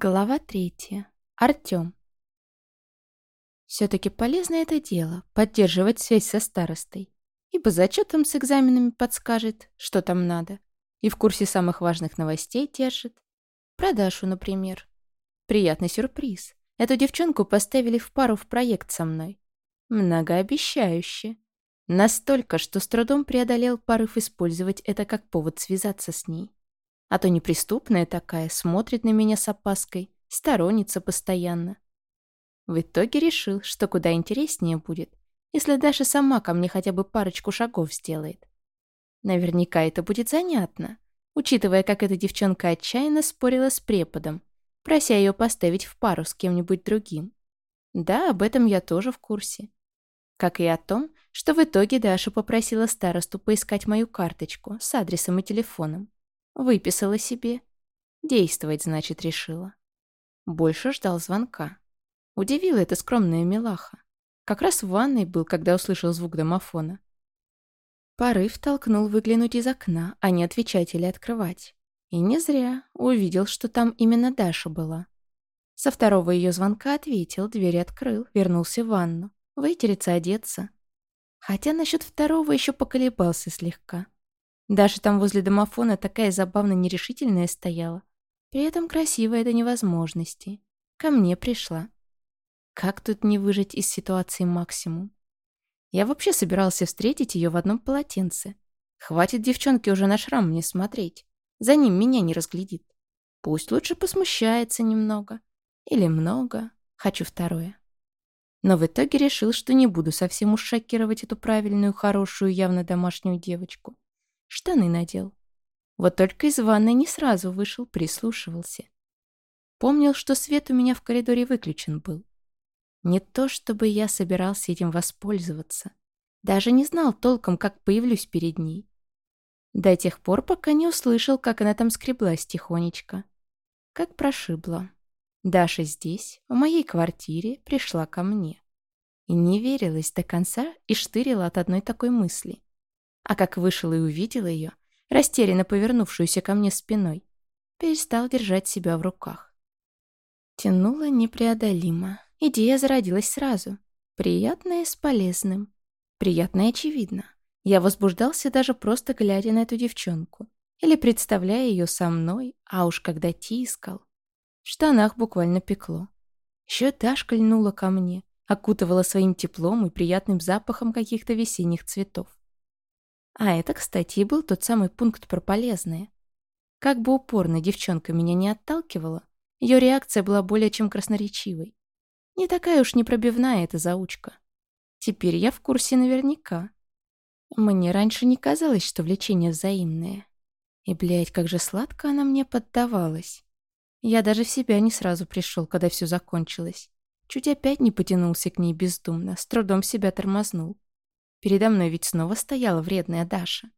Глава третья. Артём. Все-таки полезно это дело — поддерживать связь со старостой. Ибо зачетом с экзаменами подскажет, что там надо. И в курсе самых важных новостей держит. Про Дашу, например. Приятный сюрприз. Эту девчонку поставили в пару в проект со мной. Многообещающе. Настолько, что с трудом преодолел порыв использовать это как повод связаться с ней. А то неприступная такая, смотрит на меня с опаской, сторонится постоянно. В итоге решил, что куда интереснее будет, если Даша сама ко мне хотя бы парочку шагов сделает. Наверняка это будет занятно, учитывая, как эта девчонка отчаянно спорила с преподом, прося ее поставить в пару с кем-нибудь другим. Да, об этом я тоже в курсе. Как и о том, что в итоге Даша попросила старосту поискать мою карточку с адресом и телефоном. Выписала себе. Действовать, значит, решила. Больше ждал звонка. Удивила эта скромная милаха. Как раз в ванной был, когда услышал звук домофона. Порыв толкнул выглянуть из окна, а не отвечать или открывать. И не зря увидел, что там именно Даша была. Со второго ее звонка ответил, дверь открыл, вернулся в ванну. Вытереться, одеться. Хотя насчет второго еще поколебался слегка. Даша там возле домофона такая забавно нерешительная стояла. При этом красивая до невозможности. Ко мне пришла. Как тут не выжить из ситуации максимум? Я вообще собирался встретить ее в одном полотенце. Хватит девчонке уже на шрам мне смотреть. За ним меня не разглядит. Пусть лучше посмущается немного. Или много. Хочу второе. Но в итоге решил, что не буду совсем уж шокировать эту правильную, хорошую, явно домашнюю девочку. Штаны надел. Вот только из ванной не сразу вышел, прислушивался. Помнил, что свет у меня в коридоре выключен был. Не то, чтобы я собирался этим воспользоваться. Даже не знал толком, как появлюсь перед ней. До тех пор, пока не услышал, как она там скреблась тихонечко. Как прошибла. Даша здесь, в моей квартире, пришла ко мне. И не верилась до конца и штырила от одной такой мысли. А как вышел и увидел ее, растерянно повернувшуюся ко мне спиной, перестал держать себя в руках. Тянуло непреодолимо. Идея зародилась сразу. Приятное с полезным. Приятное очевидно. Я возбуждался даже просто глядя на эту девчонку. Или представляя ее со мной, а уж когда тискал. В штанах буквально пекло. Еще Дашка льнула ко мне, окутывала своим теплом и приятным запахом каких-то весенних цветов. А это, кстати, и был тот самый пункт про полезное. Как бы упорно девчонка меня не отталкивала, ее реакция была более чем красноречивой. Не такая уж непробивная эта заучка. Теперь я в курсе наверняка. Мне раньше не казалось, что влечение взаимное. И, блядь, как же сладко она мне поддавалась. Я даже в себя не сразу пришел, когда все закончилось. Чуть опять не потянулся к ней бездумно, с трудом себя тормознул. Передо мной ведь снова стояла вредная Даша,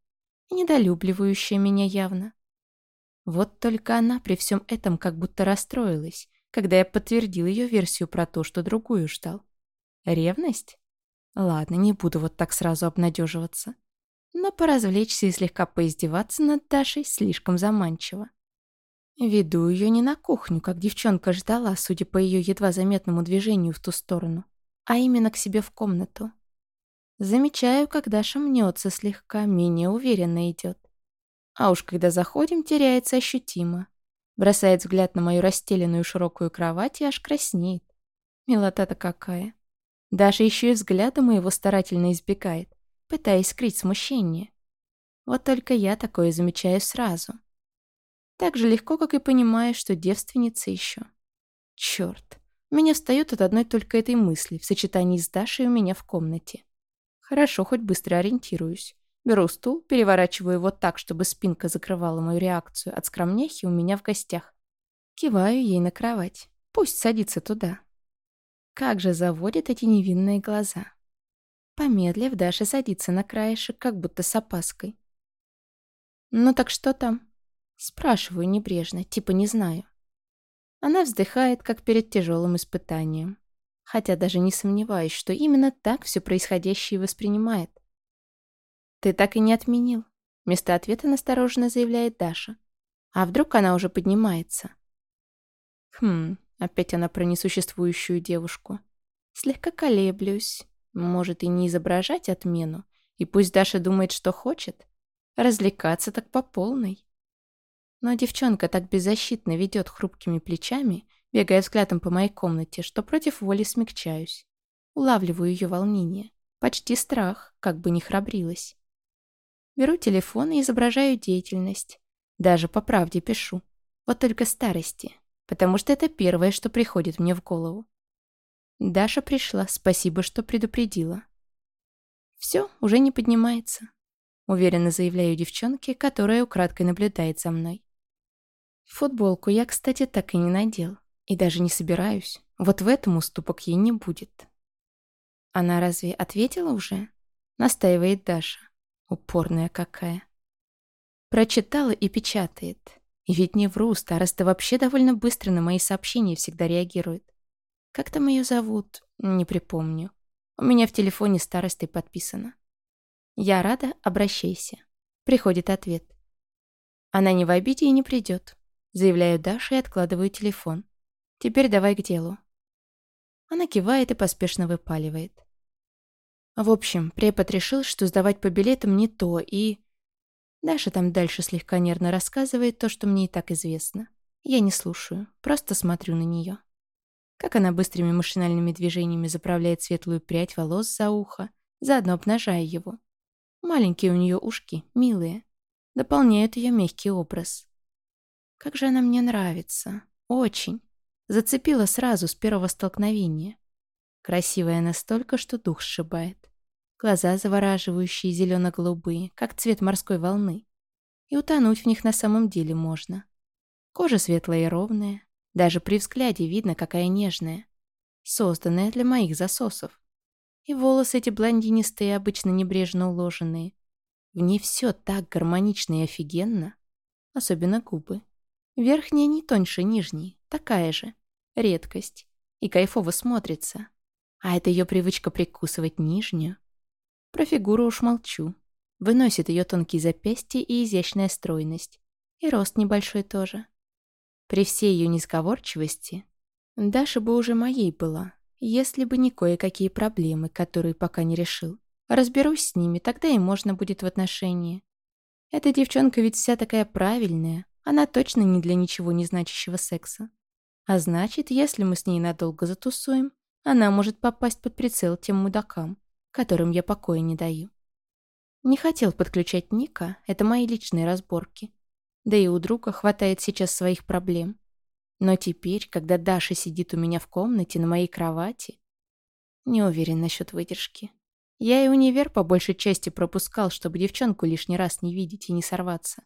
недолюбливающая меня явно. Вот только она при всем этом как будто расстроилась, когда я подтвердил ее версию про то, что другую ждал. Ревность? Ладно, не буду вот так сразу обнадеживаться. Но поразвлечься и слегка поиздеваться над Дашей слишком заманчиво. Веду ее не на кухню, как девчонка ждала, судя по ее едва заметному движению в ту сторону, а именно к себе в комнату. Замечаю, как Даша мнется слегка, менее уверенно идет. А уж когда заходим, теряется ощутимо. Бросает взгляд на мою расстеленную широкую кровать и аж краснеет. Милота-то какая. Даша еще и взгляда моего старательно избегает, пытаясь скрыть смущение. Вот только я такое замечаю сразу. Так же легко, как и понимаю, что девственница еще. Черт, меня встает от одной только этой мысли в сочетании с Дашей у меня в комнате. Хорошо, хоть быстро ориентируюсь. Беру стул, переворачиваю его так, чтобы спинка закрывала мою реакцию от скромняхи у меня в гостях. Киваю ей на кровать. Пусть садится туда. Как же заводят эти невинные глаза. Помедлив, Даша садится на краешек, как будто с опаской. «Ну так что там?» Спрашиваю небрежно, типа не знаю. Она вздыхает, как перед тяжелым испытанием хотя даже не сомневаюсь, что именно так все происходящее воспринимает. «Ты так и не отменил», — вместо ответа настороженно заявляет Даша. «А вдруг она уже поднимается?» Хм, опять она про несуществующую девушку. Слегка колеблюсь. Может, и не изображать отмену, и пусть Даша думает, что хочет. Развлекаться так по полной. Но девчонка так беззащитно ведет хрупкими плечами, бегая взглядом по моей комнате, что против воли смягчаюсь. Улавливаю ее волнение. Почти страх, как бы не храбрилась. Беру телефон и изображаю деятельность. Даже по правде пишу. Вот только старости. Потому что это первое, что приходит мне в голову. Даша пришла, спасибо, что предупредила. Все, уже не поднимается. Уверенно заявляю девчонке, которая украдкой наблюдает за мной. Футболку я, кстати, так и не надел. И даже не собираюсь. Вот в этом уступок ей не будет. Она разве ответила уже? Настаивает Даша. Упорная какая. Прочитала и печатает. И ведь не вру, староста вообще довольно быстро на мои сообщения всегда реагирует. Как там ее зовут? Не припомню. У меня в телефоне старостой подписано. Я рада, обращайся. Приходит ответ. Она не в обиде и не придет. Заявляю Даше и откладываю телефон. Теперь давай к делу. Она кивает и поспешно выпаливает. В общем, препод решил, что сдавать по билетам не то, и... Даша там дальше слегка нервно рассказывает то, что мне и так известно. Я не слушаю, просто смотрю на нее. Как она быстрыми машинальными движениями заправляет светлую прядь волос за ухо, заодно обнажая его. Маленькие у нее ушки, милые. Дополняют ее мягкий образ. Как же она мне нравится. Очень. Зацепила сразу с первого столкновения. Красивая настолько, что дух сшибает. Глаза завораживающие, зелено-голубые, как цвет морской волны. И утонуть в них на самом деле можно. Кожа светлая и ровная. Даже при взгляде видно, какая нежная. Созданная для моих засосов. И волосы эти блондинистые, обычно небрежно уложенные. В ней все так гармонично и офигенно. Особенно губы. Верхняя не тоньше нижней, такая же. Редкость. И кайфово смотрится. А это ее привычка прикусывать нижнюю. Про фигуру уж молчу. Выносит ее тонкие запястья и изящная стройность. И рост небольшой тоже. При всей ее несговорчивости Даша бы уже моей была, если бы не кое-какие проблемы, которые пока не решил. Разберусь с ними, тогда и можно будет в отношении. Эта девчонка ведь вся такая правильная, она точно не для ничего не значащего секса. А значит, если мы с ней надолго затусуем, она может попасть под прицел тем мудакам, которым я покоя не даю. Не хотел подключать Ника, это мои личные разборки. Да и у друга хватает сейчас своих проблем. Но теперь, когда Даша сидит у меня в комнате на моей кровати, не уверен насчет выдержки. Я и универ по большей части пропускал, чтобы девчонку лишний раз не видеть и не сорваться.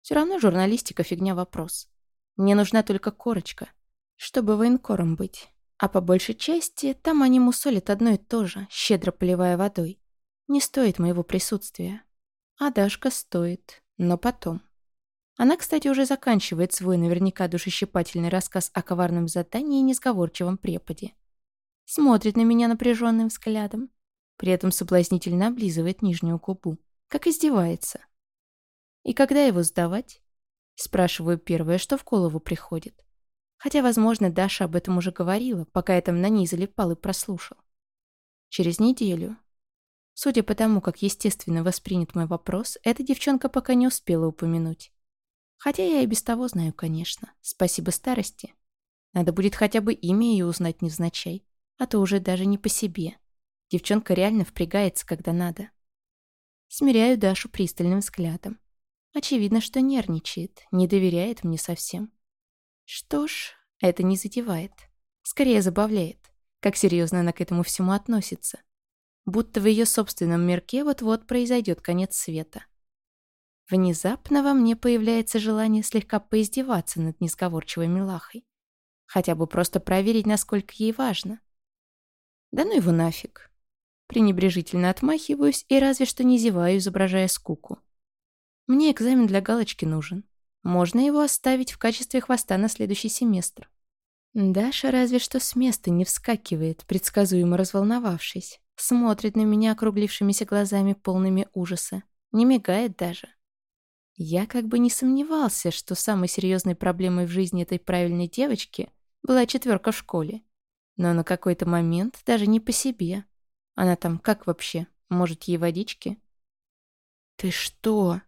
Все равно журналистика фигня вопрос. Мне нужна только корочка, чтобы военкором быть. А по большей части там они мусолят одно и то же, щедро поливая водой. Не стоит моего присутствия. А Дашка стоит, но потом. Она, кстати, уже заканчивает свой наверняка душещипательный рассказ о коварном задании и несговорчивом преподе. Смотрит на меня напряженным взглядом, при этом соблазнительно облизывает нижнюю губу, как издевается. «И когда его сдавать?» Спрашиваю первое, что в голову приходит. Хотя, возможно, Даша об этом уже говорила, пока я там на ней залипал и прослушал. Через неделю. Судя по тому, как естественно воспринят мой вопрос, эта девчонка пока не успела упомянуть. Хотя я и без того знаю, конечно. Спасибо старости. Надо будет хотя бы имя ее узнать невзначай, а то уже даже не по себе. Девчонка реально впрягается, когда надо. Смиряю Дашу пристальным взглядом. Очевидно, что нервничает, не доверяет мне совсем. Что ж, это не задевает. Скорее забавляет, как серьезно она к этому всему относится. Будто в ее собственном мирке вот-вот произойдет конец света. Внезапно во мне появляется желание слегка поиздеваться над несговорчивой милахой. Хотя бы просто проверить, насколько ей важно. Да ну его нафиг. Пренебрежительно отмахиваюсь и разве что не зеваю, изображая скуку. Мне экзамен для галочки нужен. Можно его оставить в качестве хвоста на следующий семестр. Даша разве что с места не вскакивает, предсказуемо разволновавшись. Смотрит на меня округлившимися глазами, полными ужаса. Не мигает даже. Я как бы не сомневался, что самой серьезной проблемой в жизни этой правильной девочки Была четверка в школе. Но на какой-то момент даже не по себе. Она там как вообще? Может, ей водички? «Ты что?»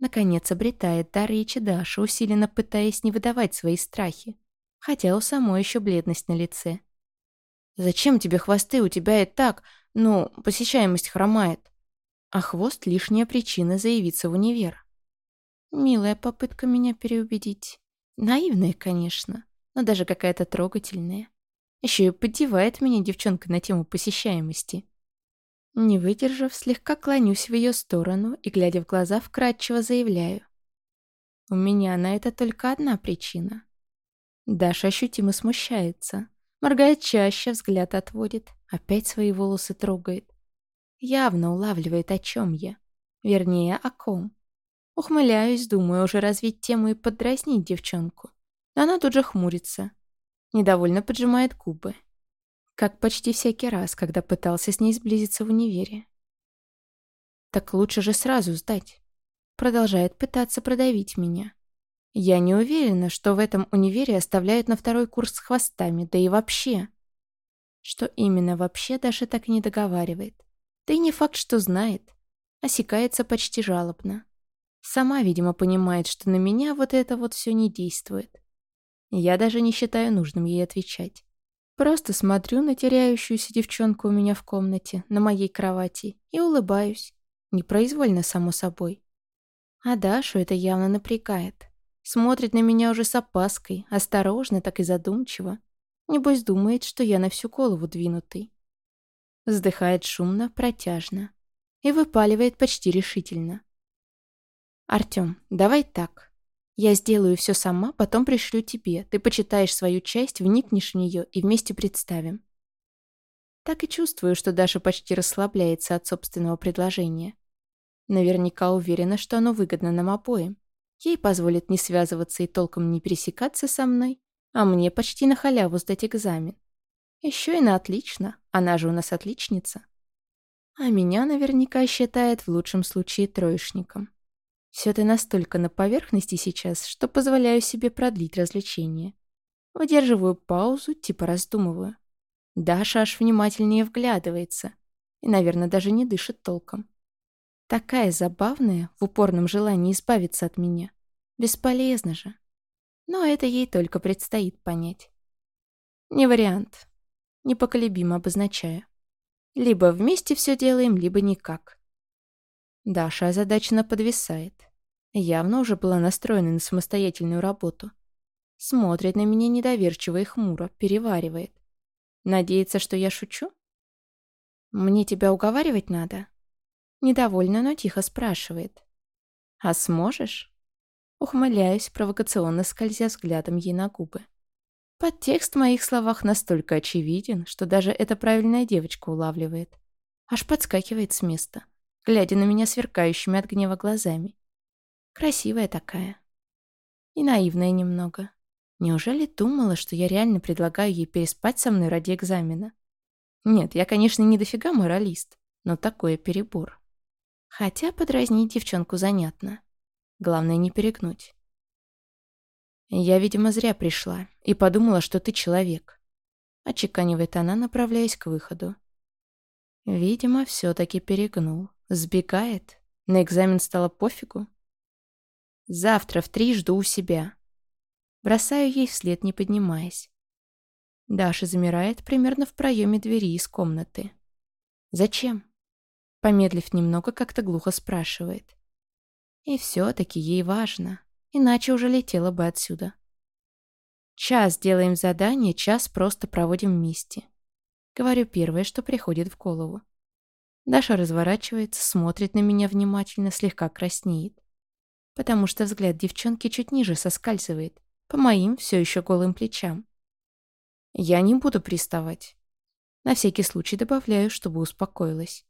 Наконец обретает дар речи Даша, усиленно пытаясь не выдавать свои страхи. Хотя у самой еще бледность на лице. «Зачем тебе хвосты? У тебя и так, ну, посещаемость хромает». А хвост — лишняя причина заявиться в универ. Милая попытка меня переубедить. Наивная, конечно, но даже какая-то трогательная. Еще и поддевает меня девчонка на тему посещаемости. Не выдержав, слегка клонюсь в ее сторону и, глядя в глаза, вкратчиво заявляю. У меня на это только одна причина. Даша ощутимо смущается. Моргает чаще, взгляд отводит, опять свои волосы трогает. Явно улавливает, о чем я. Вернее, о ком. Ухмыляюсь, думаю уже развить тему и подразнить девчонку. Но она тут же хмурится. Недовольно поджимает губы. Как почти всякий раз, когда пытался с ней сблизиться в универе. Так лучше же сразу сдать. Продолжает пытаться продавить меня. Я не уверена, что в этом универе оставляют на второй курс с хвостами, да и вообще. Что именно вообще, Даша так и не договаривает. Да и не факт, что знает. Осекается почти жалобно. Сама, видимо, понимает, что на меня вот это вот все не действует. Я даже не считаю нужным ей отвечать. Просто смотрю на теряющуюся девчонку у меня в комнате, на моей кровати, и улыбаюсь. Непроизвольно, само собой. А Дашу это явно напрягает. Смотрит на меня уже с опаской, осторожно, так и задумчиво. Небось думает, что я на всю голову двинутый. Вздыхает шумно, протяжно. И выпаливает почти решительно. «Артём, давай так. Я сделаю все сама, потом пришлю тебе. Ты почитаешь свою часть, вникнешь в нее и вместе представим. Так и чувствую, что Даша почти расслабляется от собственного предложения. Наверняка уверена, что оно выгодно нам обоим. Ей позволит не связываться и толком не пересекаться со мной, а мне почти на халяву сдать экзамен. Еще и на отлично, она же у нас отличница. А меня наверняка считает в лучшем случае троечником. Все это настолько на поверхности сейчас, что позволяю себе продлить развлечение. Выдерживаю паузу, типа раздумываю. Даша аж внимательнее вглядывается и, наверное, даже не дышит толком. Такая забавная, в упорном желании избавиться от меня. Бесполезно же. Но это ей только предстоит понять. Не вариант. Непоколебимо обозначаю. Либо вместе все делаем, либо никак. Даша озадаченно подвисает. Явно уже была настроена на самостоятельную работу. Смотрит на меня недоверчиво и хмуро, переваривает. Надеется, что я шучу? Мне тебя уговаривать надо? Недовольно, но тихо спрашивает. А сможешь? Ухмыляюсь, провокационно скользя взглядом ей на губы. Подтекст в моих словах настолько очевиден, что даже эта правильная девочка улавливает. Аж подскакивает с места глядя на меня сверкающими от гнева глазами. Красивая такая. И наивная немного. Неужели думала, что я реально предлагаю ей переспать со мной ради экзамена? Нет, я, конечно, не дофига моралист, но такое перебор. Хотя подразнить девчонку занятно. Главное не перегнуть. Я, видимо, зря пришла и подумала, что ты человек. Отчеканивает она, направляясь к выходу. Видимо, все-таки перегнул. Сбегает? На экзамен стало пофигу? Завтра в три жду у себя. Бросаю ей вслед, не поднимаясь. Даша замирает примерно в проеме двери из комнаты. «Зачем?» Помедлив немного, как-то глухо спрашивает. И все-таки ей важно, иначе уже летела бы отсюда. Час делаем задание, час просто проводим вместе. Говорю первое, что приходит в голову. Даша разворачивается, смотрит на меня внимательно, слегка краснеет. Потому что взгляд девчонки чуть ниже соскальзывает, по моим все еще голым плечам. Я не буду приставать. На всякий случай добавляю, чтобы успокоилась.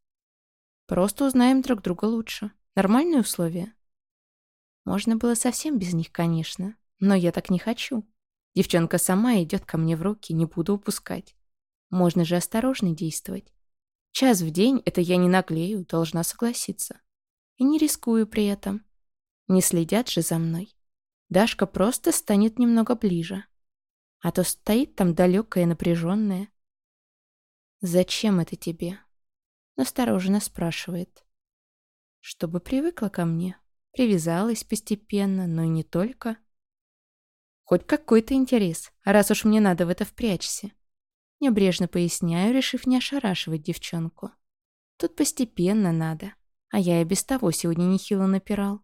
Просто узнаем друг друга лучше. Нормальные условия? Можно было совсем без них, конечно, но я так не хочу. Девчонка сама идет ко мне в руки, не буду упускать. Можно же осторожно действовать. Час в день — это я не наглею, должна согласиться. И не рискую при этом. Не следят же за мной. Дашка просто станет немного ближе. А то стоит там далекая и напряженная. «Зачем это тебе?» Настороженно спрашивает. «Чтобы привыкла ко мне. Привязалась постепенно, но и не только. Хоть какой-то интерес, раз уж мне надо в это впрячься. Небрежно поясняю, решив не ошарашивать девчонку. Тут постепенно надо, а я и без того сегодня нехило напирал.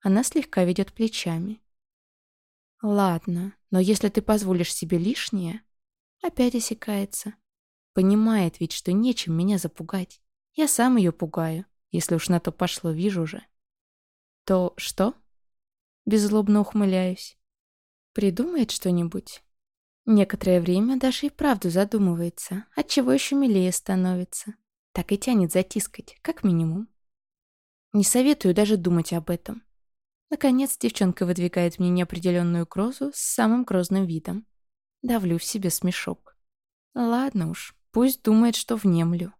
Она слегка ведет плечами. Ладно, но если ты позволишь себе лишнее, опять осекается. Понимает ведь, что нечем меня запугать. Я сам ее пугаю, если уж на то пошло, вижу же. То что? Беззлобно ухмыляюсь. Придумает что-нибудь? Некоторое время даже и правду задумывается, отчего еще милее становится. Так и тянет затискать, как минимум. Не советую даже думать об этом. Наконец девчонка выдвигает мне неопределенную грозу с самым грозным видом. Давлю в себе смешок. Ладно уж, пусть думает, что внемлю.